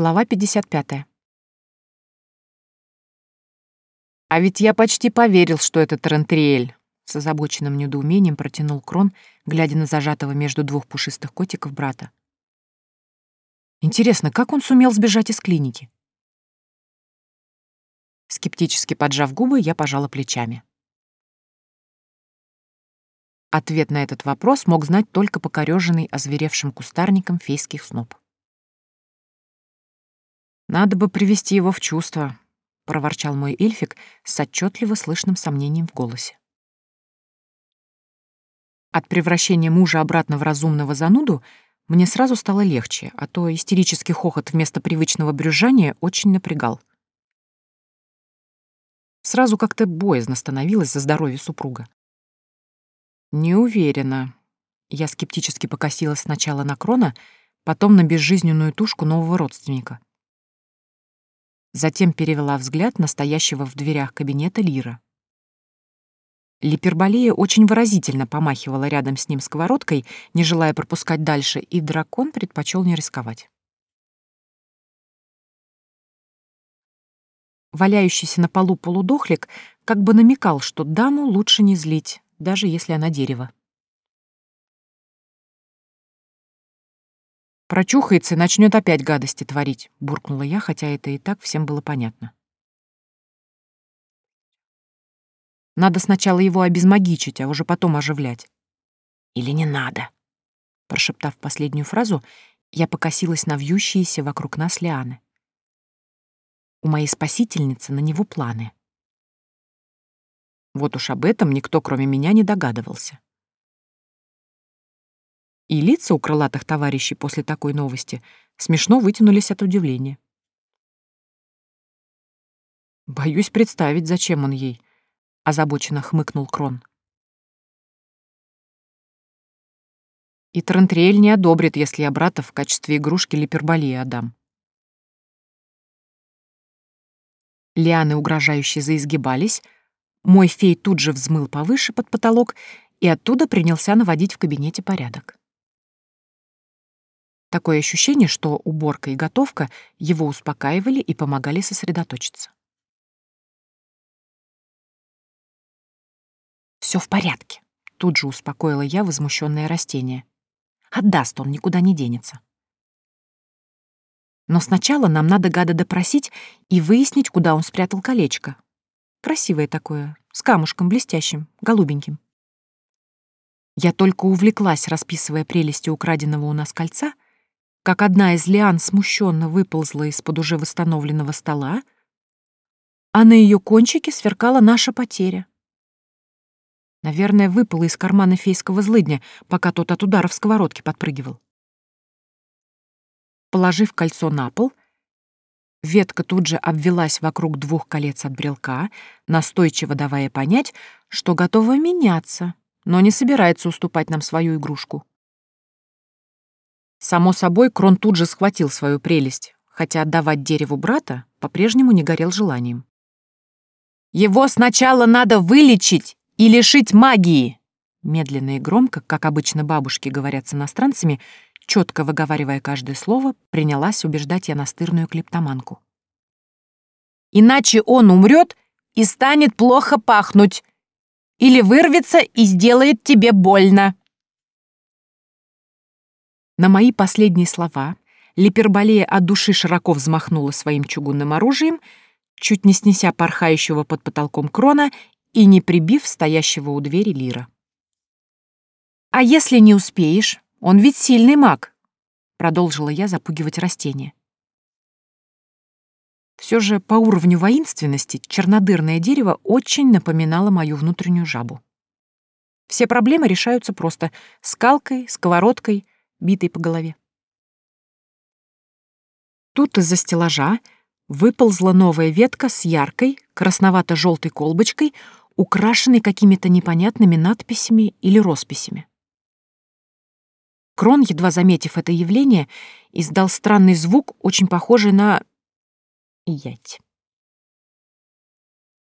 Глава 55. «А ведь я почти поверил, что это Тарантриэль», — с озабоченным недоумением протянул Крон, глядя на зажатого между двух пушистых котиков брата. «Интересно, как он сумел сбежать из клиники?» Скептически поджав губы, я пожала плечами. Ответ на этот вопрос мог знать только покорёженный озверевшим кустарником фейских сноб. «Надо бы привести его в чувство», — проворчал мой эльфик с отчетливо слышным сомнением в голосе. От превращения мужа обратно в разумного зануду мне сразу стало легче, а то истерический хохот вместо привычного брюзжания очень напрягал. Сразу как-то боязно становилось за здоровье супруга. Не уверена. Я скептически покосилась сначала на Крона, потом на безжизненную тушку нового родственника. Затем перевела взгляд на стоящего в дверях кабинета Лира. Липерболея очень выразительно помахивала рядом с ним сковородкой, не желая пропускать дальше, и дракон предпочел не рисковать. Валяющийся на полу полудохлик как бы намекал, что даму лучше не злить, даже если она дерево. Прочухается и начнет опять гадости творить, буркнула я, хотя это и так всем было понятно. Надо сначала его обезмагичить, а уже потом оживлять. Или не надо? Прошептав последнюю фразу, я покосилась на вьющиеся вокруг нас лианы. У моей спасительницы на него планы. Вот уж об этом никто, кроме меня, не догадывался. И лица у крылатых товарищей после такой новости смешно вытянулись от удивления. «Боюсь представить, зачем он ей», — озабоченно хмыкнул Крон. И Трентриэль не одобрит, если я брата в качестве игрушки липерболии отдам. Лианы угрожающе заизгибались, мой фей тут же взмыл повыше под потолок и оттуда принялся наводить в кабинете порядок. Такое ощущение, что уборка и готовка его успокаивали и помогали сосредоточиться. Все в порядке», — тут же успокоила я возмущенное растение. «Отдаст он, никуда не денется». Но сначала нам надо гада допросить и выяснить, куда он спрятал колечко, Красивое такое, с камушком блестящим, голубеньким. Я только увлеклась, расписывая прелести украденного у нас кольца, как одна из лиан смущенно выползла из-под уже восстановленного стола, а на ее кончике сверкала наша потеря. Наверное, выпала из кармана фейского злыдня, пока тот от удара в сковородке подпрыгивал. Положив кольцо на пол, Ветка тут же обвелась вокруг двух колец от брелка, настойчиво давая понять, что готова меняться, но не собирается уступать нам свою игрушку. Само собой, Крон тут же схватил свою прелесть, хотя отдавать дереву брата по-прежнему не горел желанием. «Его сначала надо вылечить и лишить магии!» Медленно и громко, как обычно бабушки говорят с иностранцами, четко выговаривая каждое слово, принялась убеждать я настырную клептоманку. «Иначе он умрет и станет плохо пахнуть, или вырвется и сделает тебе больно». На мои последние слова Липерболея от души широко взмахнула своим чугунным оружием, чуть не снеся порхающего под потолком крона и не прибив стоящего у двери Лира. «А если не успеешь?» Он ведь сильный маг, продолжила я запугивать растение. Все же по уровню воинственности чернодырное дерево очень напоминало мою внутреннюю жабу. Все проблемы решаются просто скалкой, сковородкой, битой по голове. Тут из-за стеллажа выползла новая ветка с яркой, красновато-желтой колбочкой, украшенной какими-то непонятными надписями или росписями. Крон, едва заметив это явление, издал странный звук, очень похожий на... ять.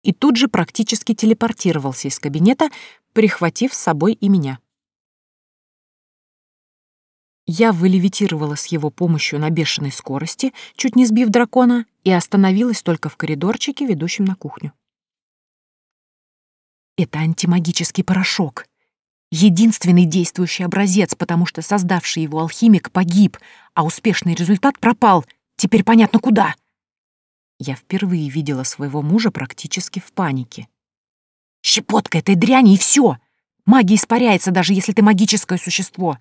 И тут же практически телепортировался из кабинета, прихватив с собой и меня. Я вылевитировала с его помощью на бешеной скорости, чуть не сбив дракона, и остановилась только в коридорчике, ведущем на кухню. Это антимагический порошок. Единственный действующий образец, потому что создавший его алхимик погиб, а успешный результат пропал. Теперь понятно куда. Я впервые видела своего мужа практически в панике. Щепотка этой дряни и все. Магия испаряется, даже если ты магическое существо.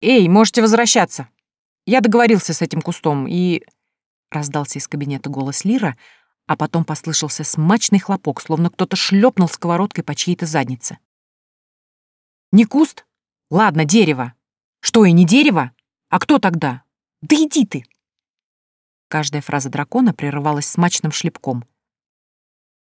«Эй, можете возвращаться. Я договорился с этим кустом, и...» Раздался из кабинета голос Лира, а потом послышался смачный хлопок, словно кто-то шлепнул сковородкой по чьей-то заднице. «Не куст? Ладно, дерево. Что, и не дерево? А кто тогда? Да иди ты!» Каждая фраза дракона прерывалась смачным шлепком.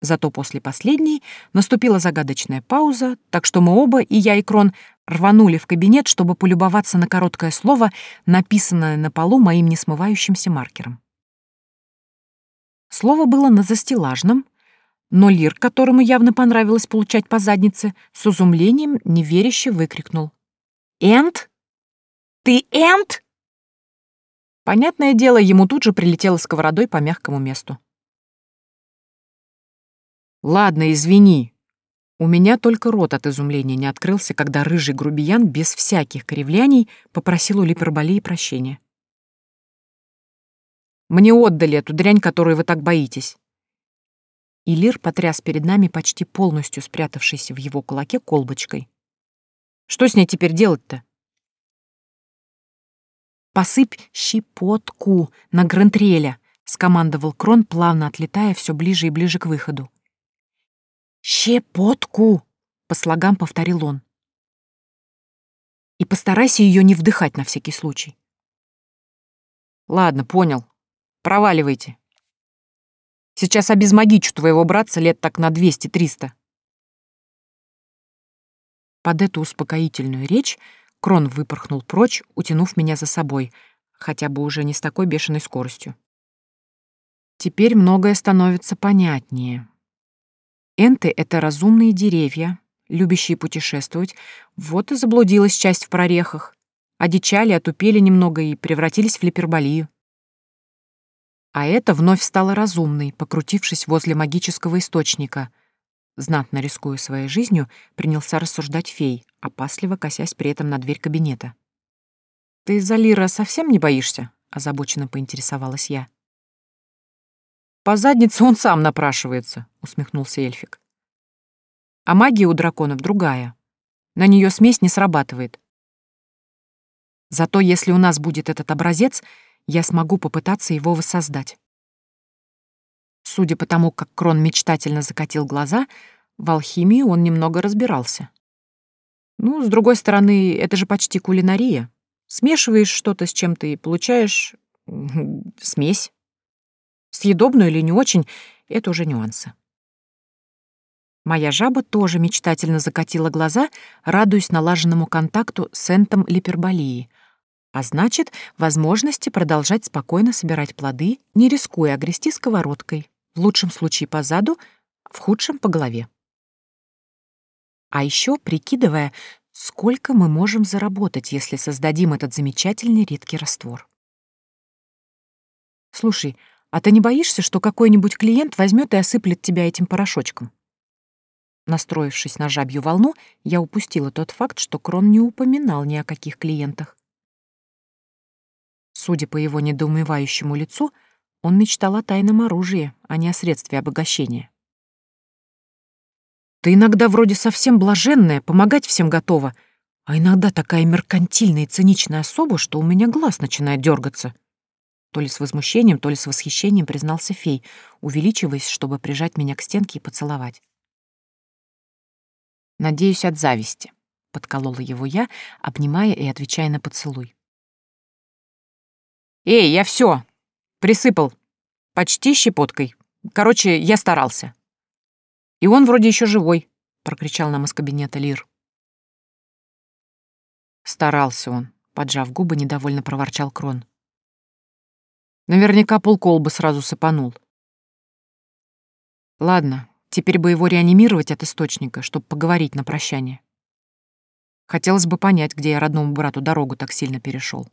Зато после последней наступила загадочная пауза, так что мы оба, и я, и Крон, рванули в кабинет, чтобы полюбоваться на короткое слово, написанное на полу моим несмывающимся маркером. Слово было на застеллажном, но Лир, которому явно понравилось получать по заднице, с изумлением неверяще выкрикнул. «Энт? Ты Энт?» Понятное дело, ему тут же прилетело сковородой по мягкому месту. «Ладно, извини». У меня только рот от изумления не открылся, когда рыжий грубиян без всяких кривляний попросил у Липерболии прощения. «Мне отдали эту дрянь, которую вы так боитесь». И Лир потряс перед нами почти полностью спрятавшейся в его кулаке колбочкой. «Что с ней теперь делать-то?» «Посыпь щепотку на грантреля», — скомандовал Крон, плавно отлетая все ближе и ближе к выходу. «Щепотку!» — по слогам повторил он. «И постарайся ее не вдыхать на всякий случай». «Ладно, понял. Проваливайте. Сейчас обезмагичу твоего братца лет так на двести-триста». Под эту успокоительную речь Крон выпорхнул прочь, утянув меня за собой, хотя бы уже не с такой бешеной скоростью. Теперь многое становится понятнее. Энты — это разумные деревья, любящие путешествовать. Вот и заблудилась часть в прорехах. Одичали, отупели немного и превратились в липерболию. А это вновь стало разумной, покрутившись возле магического источника. Знатно рискуя своей жизнью, принялся рассуждать фей, опасливо косясь при этом на дверь кабинета. «Ты за Лира совсем не боишься?» — озабоченно поинтересовалась я. По заднице он сам напрашивается, усмехнулся эльфик. А магия у драконов другая. На нее смесь не срабатывает. Зато если у нас будет этот образец, я смогу попытаться его воссоздать. Судя по тому, как Крон мечтательно закатил глаза, в алхимии он немного разбирался. Ну, с другой стороны, это же почти кулинария. Смешиваешь что-то с чем-то и получаешь смесь. Съедобную или не очень — это уже нюансы. Моя жаба тоже мечтательно закатила глаза, радуясь налаженному контакту с энтом липерболии, а значит, возможности продолжать спокойно собирать плоды, не рискуя огрести сковородкой, в лучшем случае по заду, в худшем — по голове. А еще прикидывая, сколько мы можем заработать, если создадим этот замечательный редкий раствор. Слушай, а ты не боишься, что какой-нибудь клиент возьмет и осыплет тебя этим порошочком? Настроившись на жабью волну, я упустила тот факт, что Крон не упоминал ни о каких клиентах. Судя по его недоумевающему лицу, он мечтал о тайном оружии, а не о средстве обогащения. «Ты иногда вроде совсем блаженная, помогать всем готова, а иногда такая меркантильная и циничная особа, что у меня глаз начинает дергаться», то ли с возмущением, то ли с восхищением признался фей, увеличиваясь, чтобы прижать меня к стенке и поцеловать. «Надеюсь, от зависти», — подколола его я, обнимая и отвечая на поцелуй. «Эй, я все, Присыпал. Почти щепоткой. Короче, я старался». «И он вроде еще живой», — прокричал нам из кабинета Лир. Старался он, поджав губы, недовольно проворчал Крон. Наверняка полколбы сразу сыпанул. Ладно, теперь бы его реанимировать от источника, чтобы поговорить на прощание. Хотелось бы понять, где я родному брату дорогу так сильно перешел.